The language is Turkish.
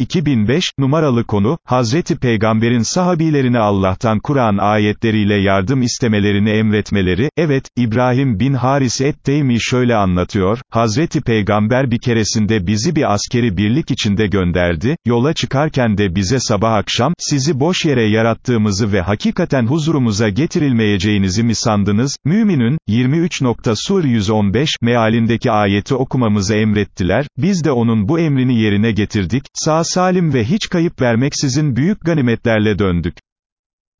2005, numaralı konu, Hazreti Peygamber'in sahabilerine Allah'tan Kur'an ayetleriyle yardım istemelerini emretmeleri, evet, İbrahim bin Haris et-Teymi şöyle anlatıyor, Hazreti Peygamber bir keresinde bizi bir askeri birlik içinde gönderdi, yola çıkarken de bize sabah akşam, sizi boş yere yarattığımızı ve hakikaten huzurumuza getirilmeyeceğinizi mi sandınız, Müminün, 23. Sur 115, mealindeki ayeti okumamızı emrettiler, biz de onun bu emrini yerine getirdik, sağ salim ve hiç kayıp vermeksizin büyük ganimetlerle döndük.